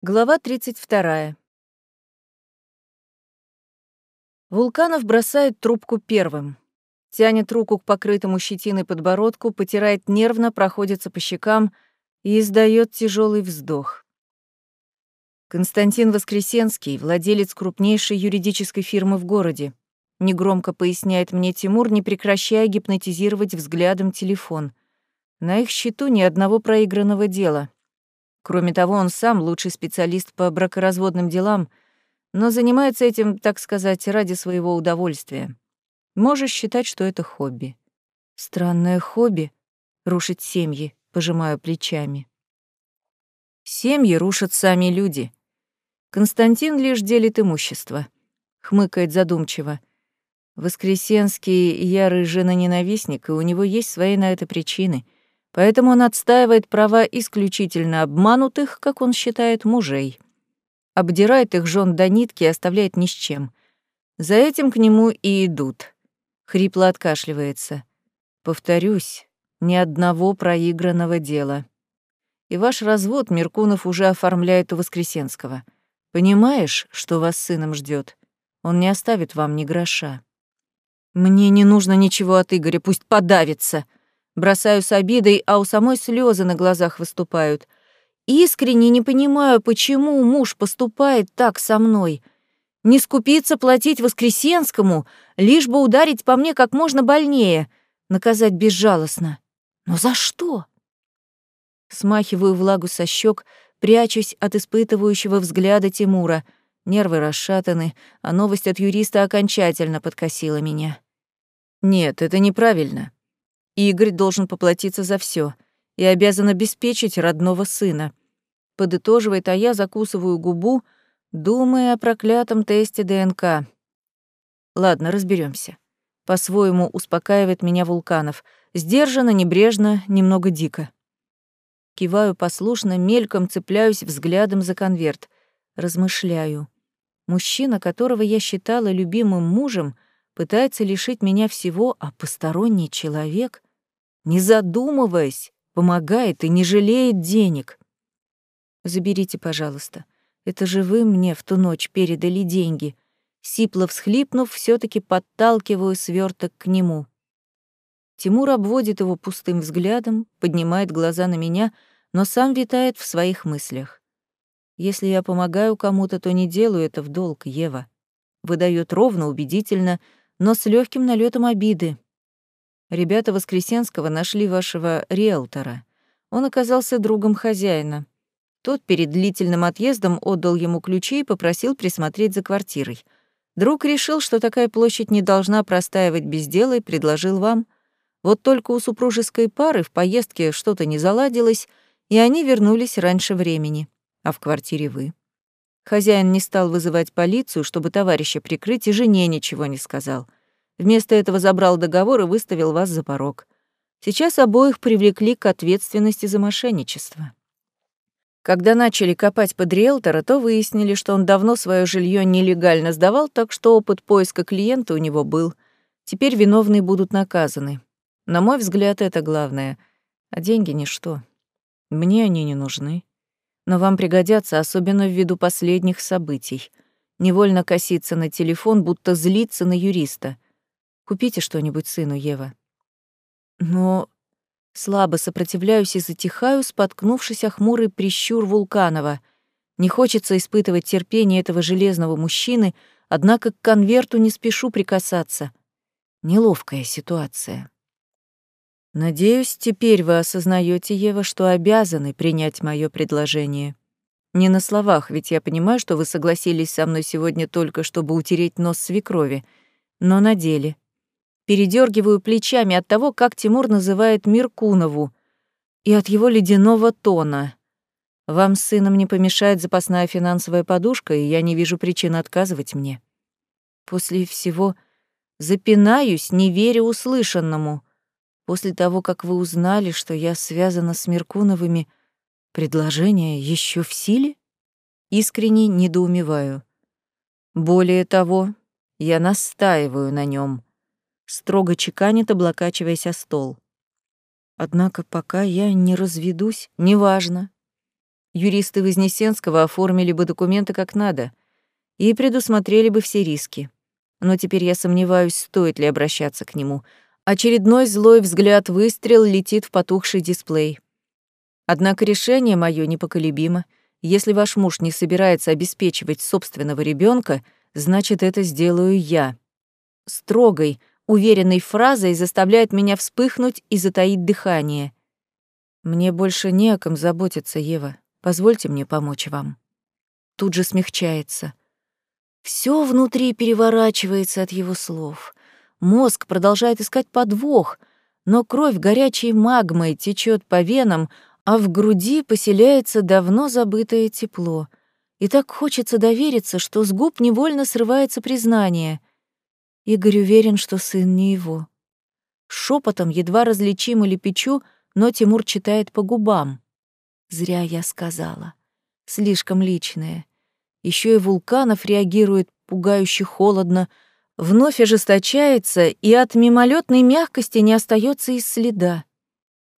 Глава 32. Вулканов бросает трубку первым. Тянет руку к покрытому щетиной подбородку, потирает нервно, проходится по щекам и издает тяжелый вздох. Константин Воскресенский, владелец крупнейшей юридической фирмы в городе. Негромко поясняет мне Тимур, не прекращая гипнотизировать взглядом телефон. На их счету ни одного проигранного дела — Кроме того, он сам лучший специалист по бракоразводным делам, но занимается этим, так сказать, ради своего удовольствия. Можешь считать, что это хобби. Странное хобби — рушить семьи, пожимаю плечами. Семьи рушат сами люди. Константин лишь делит имущество. Хмыкает задумчиво. Воскресенский ярый жена-ненавистник, и у него есть свои на это причины — Поэтому он отстаивает права исключительно обманутых, как он считает, мужей. Обдирает их жен до нитки и оставляет ни с чем. За этим к нему и идут. Хрипло откашливается. Повторюсь, ни одного проигранного дела. И ваш развод Меркунов уже оформляет у Воскресенского. Понимаешь, что вас сыном ждет? Он не оставит вам ни гроша. Мне не нужно ничего от Игоря, пусть подавится, Бросаю с обидой, а у самой слезы на глазах выступают. Искренне не понимаю, почему муж поступает так со мной. Не скупиться платить Воскресенскому, лишь бы ударить по мне как можно больнее, наказать безжалостно. Но за что? Смахиваю влагу со щек, прячусь от испытывающего взгляда Тимура. Нервы расшатаны, а новость от юриста окончательно подкосила меня. Нет, это неправильно. Игорь должен поплатиться за все и обязан обеспечить родного сына. Подытоживает, а я закусываю губу, думая о проклятом тесте ДНК. Ладно, разберемся. По-своему успокаивает меня Вулканов. Сдержанно, небрежно, немного дико. Киваю послушно, мельком цепляюсь взглядом за конверт. Размышляю. Мужчина, которого я считала любимым мужем, пытается лишить меня всего, а посторонний человек не задумываясь, помогает и не жалеет денег. Заберите, пожалуйста. Это же вы мне в ту ночь передали деньги. Сипло всхлипнув, все таки подталкиваю сверток к нему. Тимур обводит его пустым взглядом, поднимает глаза на меня, но сам витает в своих мыслях. Если я помогаю кому-то, то не делаю это в долг, Ева. Выдает ровно, убедительно, но с легким налетом обиды. Ребята Воскресенского нашли вашего риэлтора. Он оказался другом хозяина. Тот перед длительным отъездом отдал ему ключи и попросил присмотреть за квартирой. Друг решил, что такая площадь не должна простаивать без дела и предложил вам. Вот только у супружеской пары в поездке что-то не заладилось, и они вернулись раньше времени. А в квартире вы. Хозяин не стал вызывать полицию, чтобы товарища прикрыть, и жене ничего не сказал — Вместо этого забрал договор и выставил вас за порог. Сейчас обоих привлекли к ответственности за мошенничество. Когда начали копать под риэлтора, то выяснили, что он давно свое жилье нелегально сдавал, так что опыт поиска клиента у него был. Теперь виновные будут наказаны. На мой взгляд, это главное. А деньги — ничто. Мне они не нужны. Но вам пригодятся, особенно ввиду последних событий. Невольно коситься на телефон, будто злиться на юриста — Купите что-нибудь сыну, Ева. Но слабо сопротивляюсь и затихаю, споткнувшись о хмурый прищур Вулканова. Не хочется испытывать терпение этого железного мужчины, однако к конверту не спешу прикасаться. Неловкая ситуация. Надеюсь, теперь вы осознаете, Ева, что обязаны принять мое предложение. Не на словах, ведь я понимаю, что вы согласились со мной сегодня только, чтобы утереть нос свекрови, но на деле — передергиваю плечами от того, как Тимур называет Миркунову, и от его ледяного тона. Вам с сыном не помешает запасная финансовая подушка, и я не вижу причин отказывать мне. После всего запинаюсь, не веря услышанному. После того, как вы узнали, что я связана с Миркуновыми, предложение еще в силе? Искренне недоумеваю. Более того, я настаиваю на нем строго чеканит, облокачиваясь о стол. Однако пока я не разведусь, неважно. юристы Вознесенского оформили бы документы как надо и предусмотрели бы все риски. Но теперь я сомневаюсь, стоит ли обращаться к нему. Очередной злой взгляд выстрел летит в потухший дисплей. Однако решение мое непоколебимо. Если ваш муж не собирается обеспечивать собственного ребенка, значит, это сделаю я. Строгой, уверенной фразой заставляет меня вспыхнуть и затаить дыхание. Мне больше не о ком заботиться, Ева. Позвольте мне помочь вам. Тут же смягчается. Все внутри переворачивается от его слов. Мозг продолжает искать подвох, но кровь горячей магмой течет по венам, а в груди поселяется давно забытое тепло. И так хочется довериться, что с губ невольно срывается признание. Игорь уверен, что сын не его. Шепотом едва различимо лепечу, но Тимур читает по губам. Зря я сказала. Слишком личное. Еще и Вулканов реагирует пугающе холодно, вновь ожесточается, и от мимолетной мягкости не остается и следа.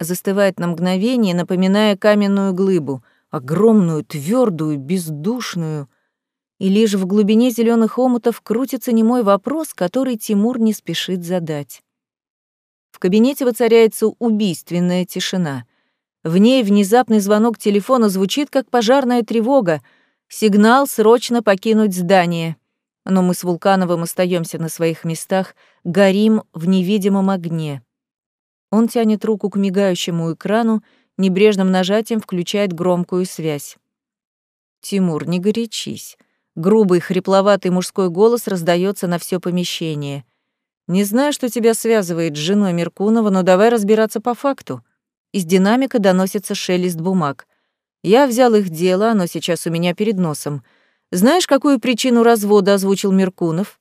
Застывает на мгновение, напоминая каменную глыбу, огромную, твердую, бездушную. И лишь в глубине зеленых омутов крутится немой вопрос, который Тимур не спешит задать. В кабинете воцаряется убийственная тишина. В ней внезапный звонок телефона звучит, как пожарная тревога, сигнал срочно покинуть здание. Но мы с Вулкановым остаемся на своих местах, горим в невидимом огне. Он тянет руку к мигающему экрану, небрежным нажатием включает громкую связь. «Тимур, не горячись». Грубый, хрипловатый мужской голос раздается на все помещение. «Не знаю, что тебя связывает с женой Меркунова, но давай разбираться по факту. Из динамика доносится шелест бумаг. Я взял их дело, оно сейчас у меня перед носом. Знаешь, какую причину развода озвучил Меркунов?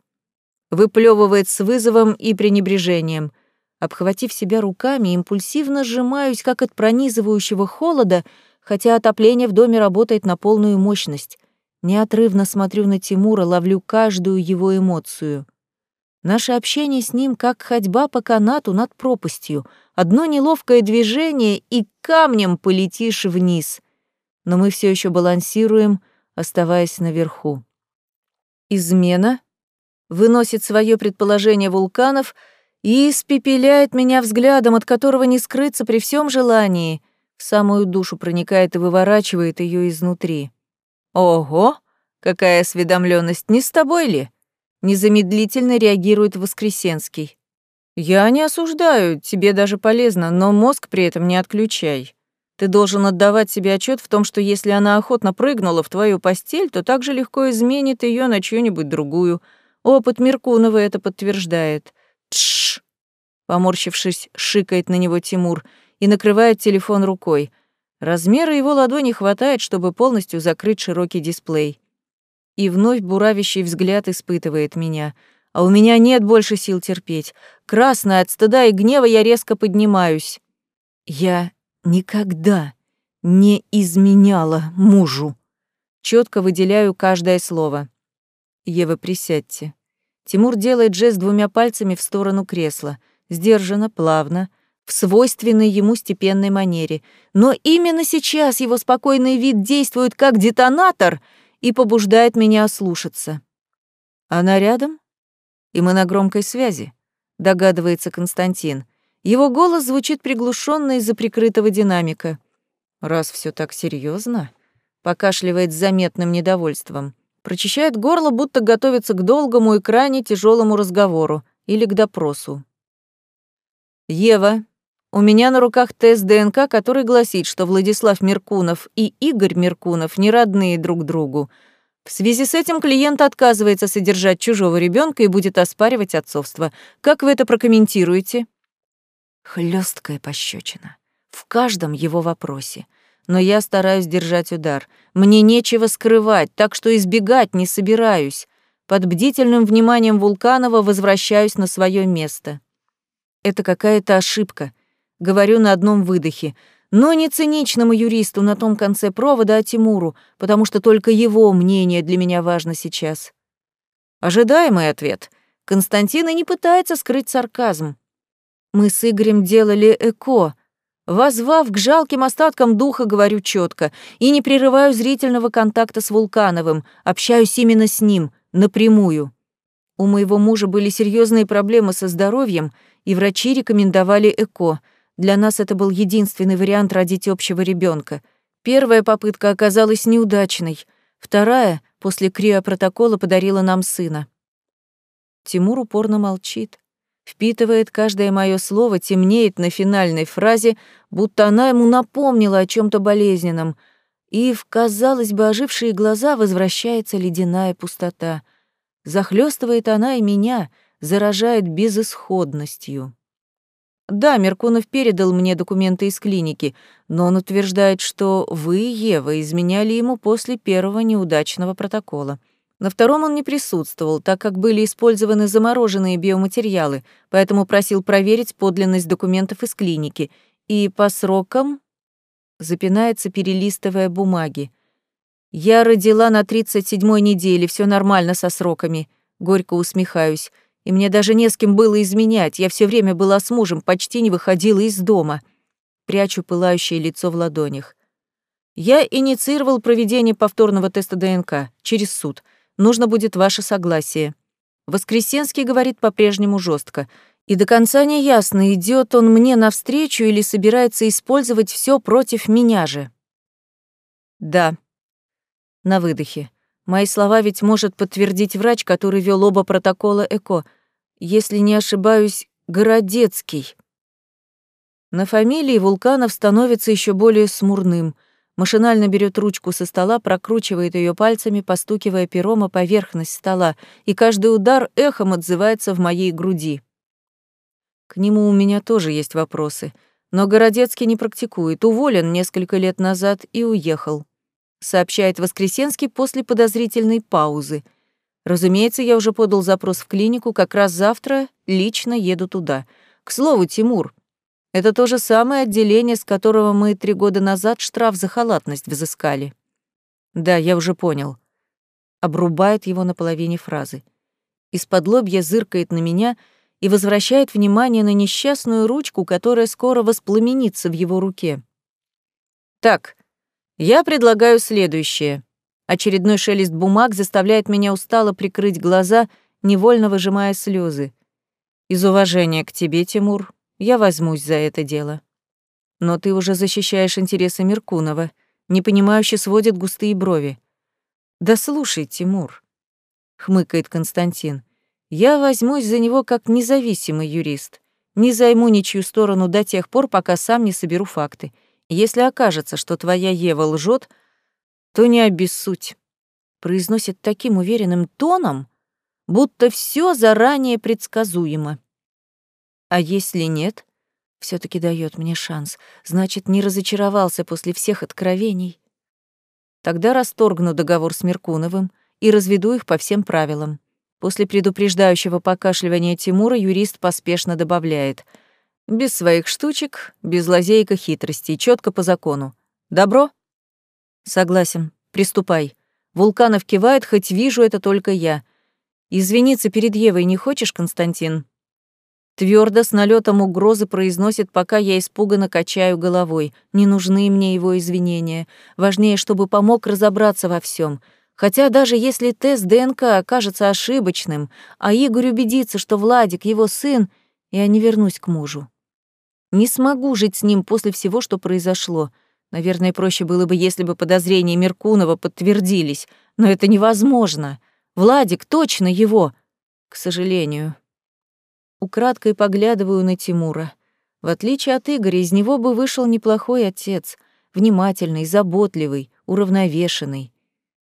Выплевывает с вызовом и пренебрежением. Обхватив себя руками, импульсивно сжимаюсь, как от пронизывающего холода, хотя отопление в доме работает на полную мощность. Неотрывно смотрю на Тимура, ловлю каждую его эмоцию. Наше общение с ним как ходьба по канату над пропастью. Одно неловкое движение, и камнем полетишь вниз. Но мы все еще балансируем, оставаясь наверху. Измена выносит свое предположение вулканов и испепеляет меня взглядом, от которого не скрыться при всем желании. В самую душу проникает и выворачивает ее изнутри. Ого, какая осведомленность, не с тобой ли? Незамедлительно реагирует Воскресенский. «Я не осуждаю, тебе даже полезно, но мозг при этом не отключай. Ты должен отдавать себе отчет в том, что если она охотно прыгнула в твою постель, то так же легко изменит ее на чью-нибудь другую. Опыт Меркунова это подтверждает. Тш! Поморщившись, шикает на него Тимур и накрывает телефон рукой. Размера его ладони хватает, чтобы полностью закрыть широкий дисплей и вновь буравящий взгляд испытывает меня. А у меня нет больше сил терпеть. Красная от стыда и гнева я резко поднимаюсь. Я никогда не изменяла мужу. Четко выделяю каждое слово. Ева, присядьте. Тимур делает жест двумя пальцами в сторону кресла. Сдержанно, плавно, свойственной ему степенной манере. Но именно сейчас его спокойный вид действует как детонатор — и побуждает меня ослушаться. Она рядом? И мы на громкой связи, догадывается Константин. Его голос звучит приглушенно из-за прикрытого динамика. Раз все так серьезно, покашливает с заметным недовольством. Прочищает горло, будто готовится к долгому и крайне тяжелому разговору или к допросу. Ева, у меня на руках тест ДНК, который гласит, что Владислав Меркунов и Игорь Меркунов не родные друг другу. В связи с этим клиент отказывается содержать чужого ребенка и будет оспаривать отцовство. Как вы это прокомментируете? Хлесткая пощечина. В каждом его вопросе. Но я стараюсь держать удар. Мне нечего скрывать, так что избегать не собираюсь. Под бдительным вниманием Вулканова возвращаюсь на свое место. Это какая-то ошибка — Говорю на одном выдохе. Но не циничному юристу на том конце провода, а Тимуру, потому что только его мнение для меня важно сейчас. Ожидаемый ответ. Константин и не пытается скрыть сарказм. Мы с Игорем делали ЭКО. Возвав к жалким остаткам духа, говорю четко и не прерываю зрительного контакта с Вулкановым, общаюсь именно с ним, напрямую. У моего мужа были серьезные проблемы со здоровьем, и врачи рекомендовали ЭКО. Для нас это был единственный вариант родить общего ребенка. Первая попытка оказалась неудачной, вторая, после криопротокола, подарила нам сына. Тимур упорно молчит впитывает каждое мое слово, темнеет на финальной фразе, будто она ему напомнила о чем то болезненном, и в, казалось бы, ожившие глаза возвращается ледяная пустота. Захлестывает она и меня, заражает безысходностью. Да, Меркунов передал мне документы из клиники, но он утверждает, что вы, Ева, изменяли ему после первого неудачного протокола. На втором он не присутствовал, так как были использованы замороженные биоматериалы, поэтому просил проверить подлинность документов из клиники. И по срокам запинается, перелистывая бумаги. «Я родила на 37-й неделе, все нормально со сроками», — горько усмехаюсь. «И мне даже не с кем было изменять, я все время была с мужем, почти не выходила из дома». Прячу пылающее лицо в ладонях. Я инициировал проведение повторного теста ДНК через суд — Нужно будет ваше согласие. Воскресенский говорит по-прежнему жестко, и до конца не ясно, идет он мне навстречу или собирается использовать все против меня же. Да. На выдохе. Мои слова ведь может подтвердить врач, который вел оба протокола ЭКО. Если не ошибаюсь, Городецкий. На фамилии Вулканов становится еще более смурным — Машинально берет ручку со стола, прокручивает ее пальцами, постукивая пером о поверхность стола, и каждый удар эхом отзывается в моей груди. К нему у меня тоже есть вопросы, но Городецкий не практикует, уволен несколько лет назад и уехал. Сообщает Воскресенский после подозрительной паузы. Разумеется, я уже подал запрос в клинику, как раз завтра лично еду туда. К слову, Тимур, это то же самое отделение, с которого мы три года назад штраф за халатность взыскали. Да, я уже понял. Обрубает его на половине фразы. Из-под лобья зыркает на меня и возвращает внимание на несчастную ручку, которая скоро воспламенится в его руке. Так, я предлагаю следующее. Очередной шелест бумаг заставляет меня устало прикрыть глаза, невольно выжимая слезы. Из уважения к тебе, Тимур, я возьмусь за это дело. Но ты уже защищаешь интересы Меркунова, непонимающе сводит густые брови. Да слушай, Тимур, хмыкает Константин. Я возьмусь за него как независимый юрист. Не займу ничью сторону до тех пор, пока сам не соберу факты. Если окажется, что твоя Ева лжет, то не обессудь. Произносит таким уверенным тоном, будто все заранее предсказуемо. А если нет, все таки дает мне шанс. Значит, не разочаровался после всех откровений. Тогда расторгну договор с Меркуновым и разведу их по всем правилам. После предупреждающего покашливания Тимура юрист поспешно добавляет: без своих штучек, без лазейка хитростей, четко по закону. Добро? Согласен. Приступай. Вулканов кивает, хоть вижу это только я. Извиниться перед Евой не хочешь, Константин? Твердо с налетом угрозы произносит, пока я испуганно качаю головой. Не нужны мне его извинения. Важнее, чтобы помог разобраться во всем. Хотя даже если тест ДНК окажется ошибочным, а Игорь убедится, что Владик его сын, я не вернусь к мужу. Не смогу жить с ним после всего, что произошло. Наверное, проще было бы, если бы подозрения Меркунова подтвердились, но это невозможно. Владик точно его, к сожалению. Украдкой поглядываю на Тимура. В отличие от Игоря, из него бы вышел неплохой отец, внимательный, заботливый, уравновешенный.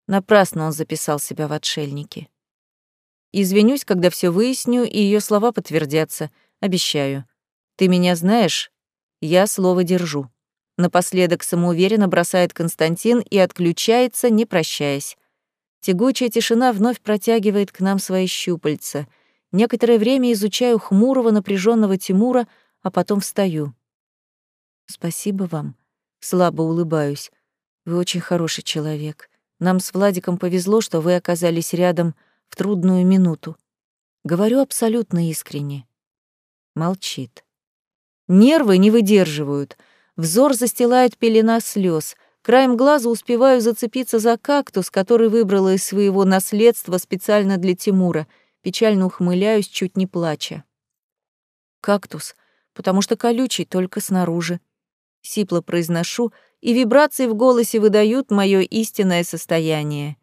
Напрасно он записал себя в отшельники. Извинюсь, когда все выясню, и ее слова подтвердятся. Обещаю. Ты меня знаешь? Я слово держу. Напоследок самоуверенно бросает Константин и отключается, не прощаясь. Тягучая тишина вновь протягивает к нам свои щупальца — Некоторое время изучаю хмурого, напряженного Тимура, а потом встаю. «Спасибо вам», — слабо улыбаюсь. «Вы очень хороший человек. Нам с Владиком повезло, что вы оказались рядом в трудную минуту. Говорю абсолютно искренне». Молчит. Нервы не выдерживают. Взор застилает пелена слез. Краем глаза успеваю зацепиться за кактус, который выбрала из своего наследства специально для Тимура. Печально ухмыляюсь, чуть не плача. Кактус, потому что колючий только снаружи. Сипло произношу, и вибрации в голосе выдают мое истинное состояние.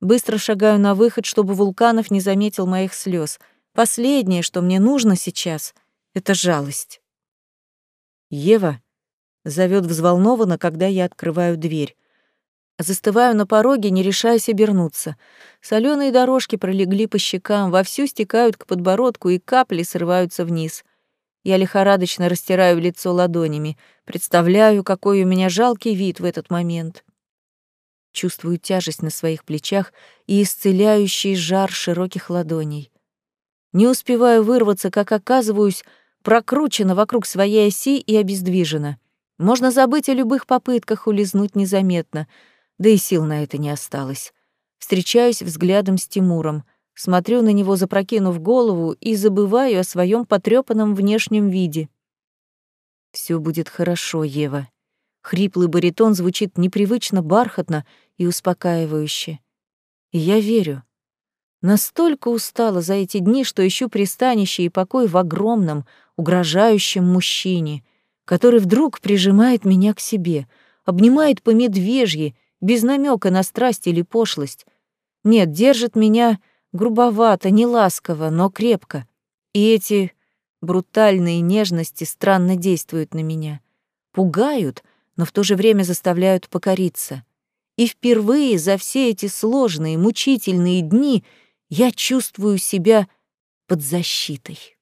Быстро шагаю на выход, чтобы Вулканов не заметил моих слез. Последнее, что мне нужно сейчас, — это жалость. «Ева», — зовет взволнованно, когда я открываю дверь. Застываю на пороге, не решаясь обернуться. Соленые дорожки пролегли по щекам, вовсю стекают к подбородку, и капли срываются вниз. Я лихорадочно растираю лицо ладонями, представляю, какой у меня жалкий вид в этот момент чувствую тяжесть на своих плечах и исцеляющий жар широких ладоней. Не успеваю вырваться, как оказываюсь прокручена вокруг своей оси и обездвижена. Можно забыть о любых попытках улизнуть незаметно, да и сил на это не осталось. Встречаюсь взглядом с Тимуром, смотрю на него, запрокинув голову, и забываю о своем потрёпанном внешнем виде. Все будет хорошо, Ева. Хриплый баритон звучит непривычно бархатно и успокаивающе. И я верю. Настолько устала за эти дни, что ищу пристанище и покой в огромном, угрожающем мужчине, который вдруг прижимает меня к себе, обнимает по медвежьи, без намека на страсть или пошлость. Нет, держит меня грубовато, неласково, но крепко. И эти брутальные нежности странно действуют на меня. Пугают — но в то же время заставляют покориться. И впервые за все эти сложные, мучительные дни я чувствую себя под защитой.